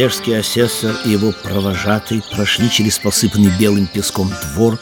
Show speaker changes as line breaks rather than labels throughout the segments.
Коллежский асессор и его провожатый прошли через посыпанный белым песком двор,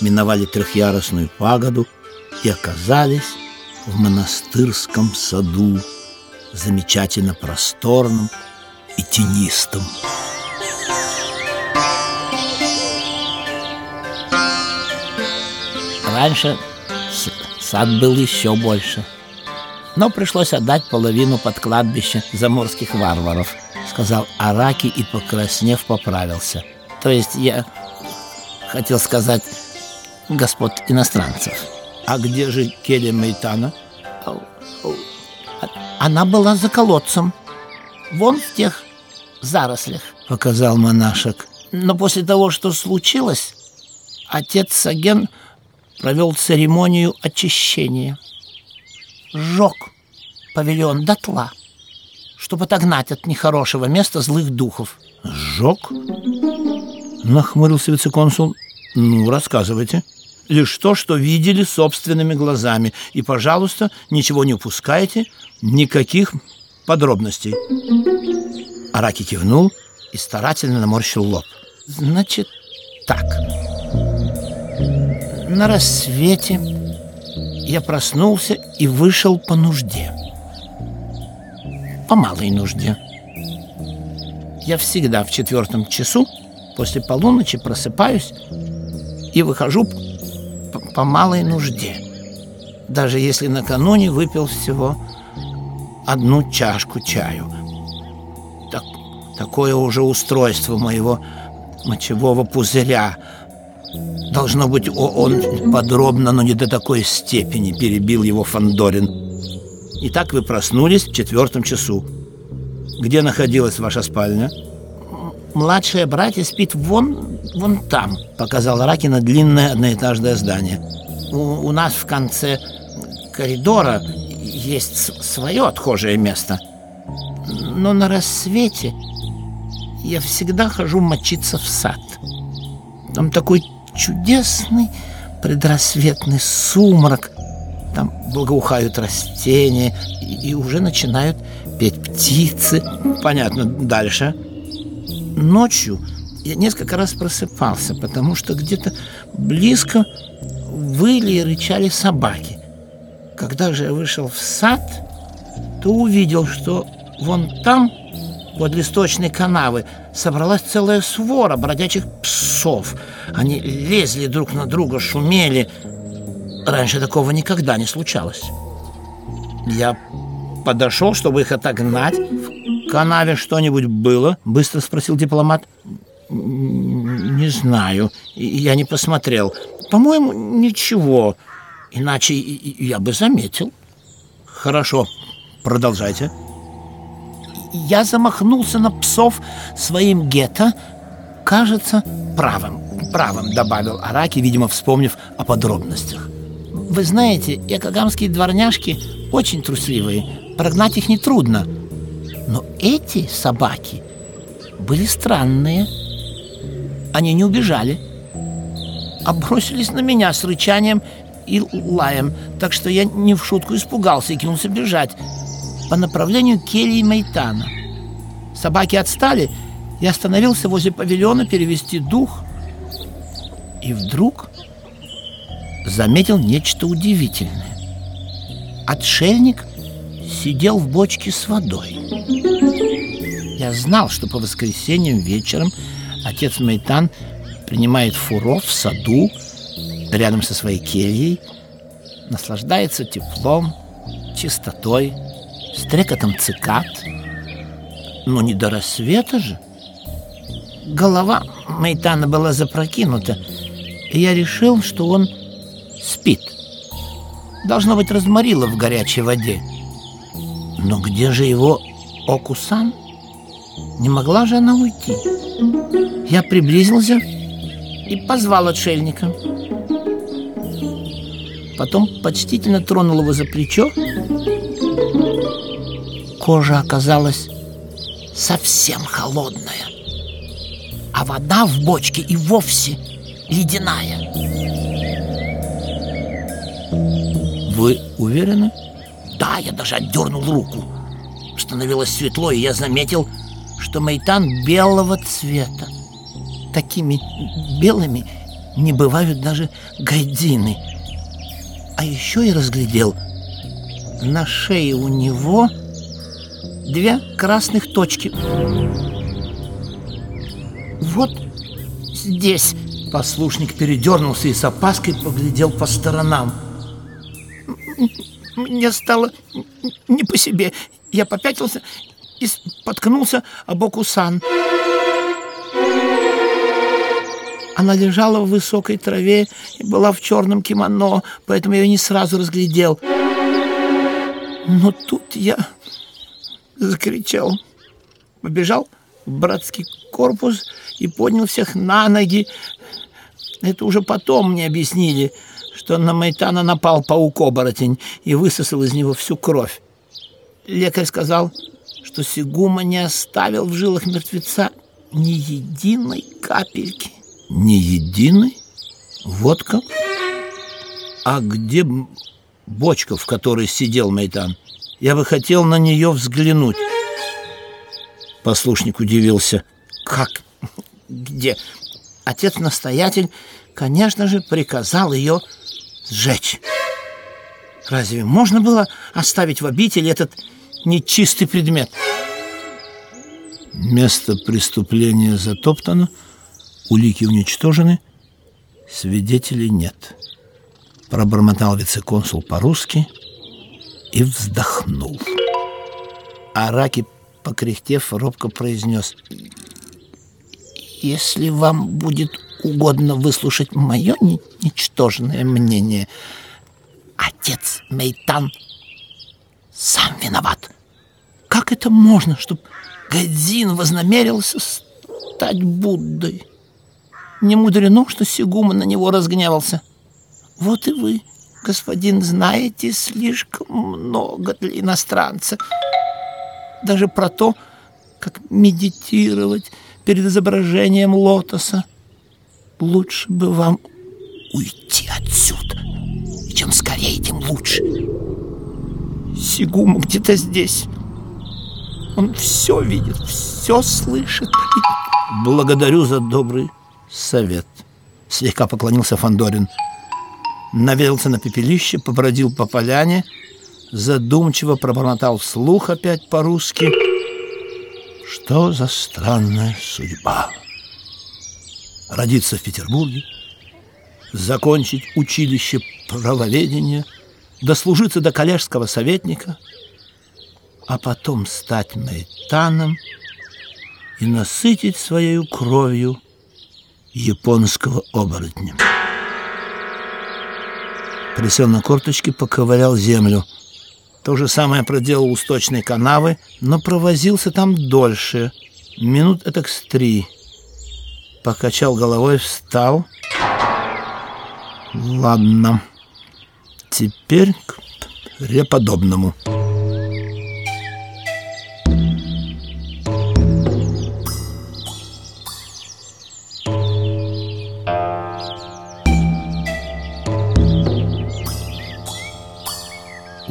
миновали трехъярусную пагоду и оказались в монастырском саду, замечательно просторном и тенистом. Раньше сад был еще больше, но пришлось отдать половину под кладбище заморских варваров, сказал Араки и, покраснев, поправился. То есть я хотел сказать господ иностранцев. А где же Келли Мейтана? Она была за колодцем. Вон в тех зарослях, показал монашек. Но после того, что случилось, отец Саген провел церемонию очищения. Сжег павильон дотла, чтобы отогнать от нехорошего места злых духов.
Сжег? Нахмурился вице-консул. Ну, рассказывайте лишь то, что видели собственными глазами. И, пожалуйста, ничего не упускайте, никаких подробностей. Араки кивнул и старательно наморщил лоб.
Значит, так. На рассвете я проснулся и вышел по нужде. По малой нужде. Я всегда в четвертом часу после полуночи просыпаюсь и выхожу по малой нужде, даже если накануне выпил всего одну чашку чаю. Так, такое уже устройство моего мочевого пузыря. Должно быть, он подробно, но не до такой степени перебил его Фандорин. Итак, вы проснулись в четвертом часу. Где находилась ваша спальня? Младшее братья спит вон, вон там, показал Ракина длинное одноэтажное здание. У, у нас в конце коридора есть свое отхожее место. Но на рассвете я всегда хожу мочиться в сад. Там такой чудесный предрассветный сумрак. Там благоухают растения и, и уже начинают петь птицы. Понятно, дальше. Ночью я несколько раз просыпался, потому что где-то близко выли и рычали собаки. Когда же я вышел в сад, то увидел, что вон там, подле сточной канавы, собралась целая свора бродячих псов. Они лезли друг на друга, шумели. Раньше такого никогда не случалось. Я подошел, чтобы их отогнать. В канаве что-нибудь было? Быстро спросил дипломат. Не знаю, я не посмотрел. По-моему, ничего. Иначе я бы заметил. Хорошо, продолжайте. Я замахнулся на псов своим гетто, кажется, правым. Правым, добавил Араки, видимо, вспомнив о подробностях. Вы знаете, якогамские дворняжки очень трусливые. Прогнать их нетрудно. Но эти собаки были странные. Они не убежали а бросились на меня с рычанием и лаем, так что я не в шутку испугался и кинулся бежать по направлению Келли и Майтана. Собаки отстали, я остановился возле павильона перевести дух, и вдруг заметил нечто удивительное. Отшельник сидел в бочке с водой. Я знал, что по воскресеньям вечером отец Майтан принимает фурор в саду рядом со своей кельей, наслаждается теплом, чистотой, стрекотом цикад. Но не до рассвета же. Голова Мейтана была запрокинута, и я решил, что он спит. Должно быть, разморило в горячей воде. Но где же его Окусан? Не могла же она уйти? Я приблизился и позвал отшельника. Потом почтительно тронул его за плечо. Кожа оказалась совсем холодная, а вода в бочке и вовсе ледяная. Вы уверены? Да, я даже отдернул руку. Становилось светло, и я заметил что Мейтан белого цвета. Такими белыми не бывают даже гайдины. А еще и разглядел на шее у него две красных точки. Вот здесь Послушник передернулся и с опаской поглядел по сторонам. Мне стало не по себе. Я попятился и споткнулся об Окусан. Она лежала в высокой траве и была в черном кимоно, поэтому я ее не сразу разглядел. Но тут я закричал. Побежал в братский корпус и поднял всех на ноги. Это уже потом мне объяснили, что на Майтана напал паук-оборотень и высосал из него всю кровь. Лекарь сказал, что Сигума не оставил в жилах мертвеца ни единой капельки.
Ни единой? Вот как? А где бочка, в которой сидел Майтан? Я бы хотел на нее взглянуть. Послушник удивился.
Как? Где? Отец-настоятель, конечно же, приказал ее сжечь. Разве можно было оставить в обители этот нечистый предмет?
Место преступления затоптано, улики уничтожены, свидетелей нет. Пробормотал вице-консул по-русски и вздохнул.
Араки, покряхтев, робко произнес «Если вам будет угодно выслушать мое ничтожное мнение, отец Мейтан сам виноват. Как это можно, чтобы Гадзин вознамерился стать Буддой? Не мудрено, что Сигума на него разгневался. Вот и вы, господин, знаете слишком много для иностранца. Даже про то, как медитировать перед изображением лотоса. Лучше бы вам уйти отсюда. И чем скорее, тем лучше. Сигума где-то здесь. Он все видит, все слышит.
Благодарю за добрый совет. Слегка поклонился Фандорин. Навелся на пепелище, побродил по поляне, задумчиво пробормотал вслух опять по-русски. Что за странная судьба? Родиться в Петербурге, закончить училище правоведения, дослужиться до коллежского советника, а потом стать мейтаном и насытить своей кровью японского оборотня. Присел на корточки, поковырял землю. То же самое проделал у сточной канавы, но провозился там дольше, минут этак с три. Покачал головой, встал. Ладно, теперь к преподобному.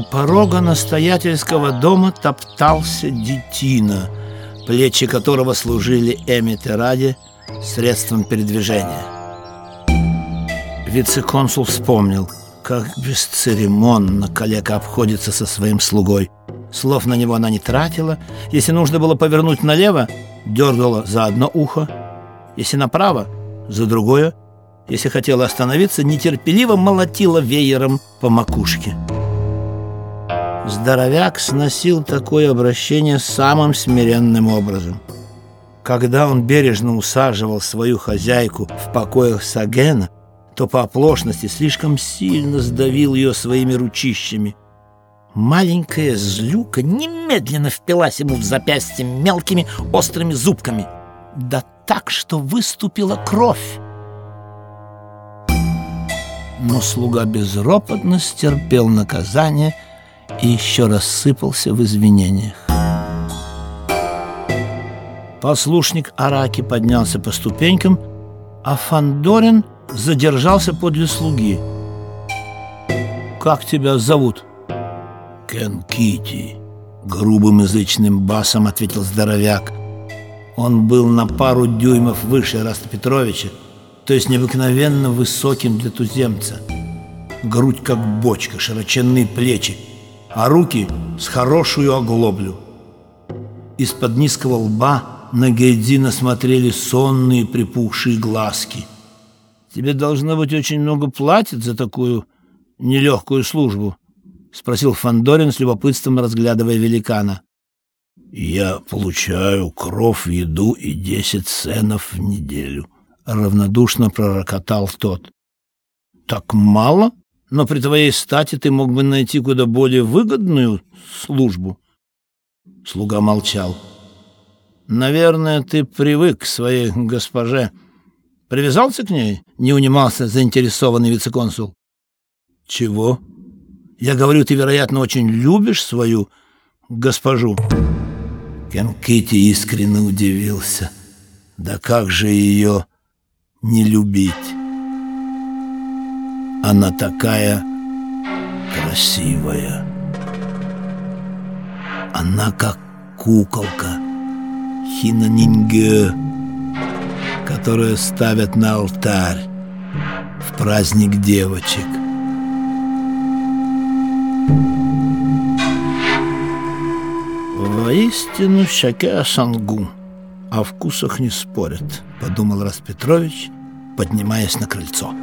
У порога настоятельского дома топтался детина, плечи которого служили Эмите ради средством передвижения. Вице-консул вспомнил, как бесцеремонно коллега обходится со своим слугой. Слов на него она не тратила. Если нужно было повернуть налево, дергала за одно ухо. Если направо, за другое. Если хотела остановиться, нетерпеливо молотила веером по макушке. Здоровяк сносил такое обращение самым смиренным образом. Когда он бережно усаживал свою хозяйку в покоях Сагена, то по оплошности слишком сильно сдавил ее своими ручищами. Маленькая злюка немедленно впилась ему в запястье мелкими острыми зубками. Да так, что выступила кровь. Но слуга безропотно стерпел наказание – и еще рассыпался в извинениях. Послушник Араки поднялся по ступенькам, а Фандорин задержался подле слуги. «Как тебя зовут?»
«Кенкити», — грубым язычным басом ответил здоровяк.
Он был на пару дюймов выше Раста Петровича, то есть необыкновенно высоким для туземца. Грудь как бочка, широченные плечи, а руки с хорошую оглоблю. Из-под низкого лба на Гейдзина смотрели сонные припухшие глазки. «Тебе должно быть очень много платят за такую нелегкую службу?» — спросил Фандорин с любопытством, разглядывая великана.
«Я получаю кров, еду и десять сенов в неделю», —
равнодушно пророкотал тот. «Так мало? Но при твоей стати ты мог бы найти куда более выгодную службу». Слуга молчал. «Наверное, ты привык к своей госпоже. Привязался к ней?» — не унимался заинтересованный вице-консул. «Чего?» «Я говорю, ты, вероятно, очень любишь свою госпожу».
Кенкити искренне удивился. «Да как же ее не любить? Она такая красивая. Она как куколка» хинанинге, которую ставят на алтарь в праздник девочек.
«Воистину, щаке шангу, о вкусах не спорят», — подумал Распетрович, поднимаясь на крыльцо.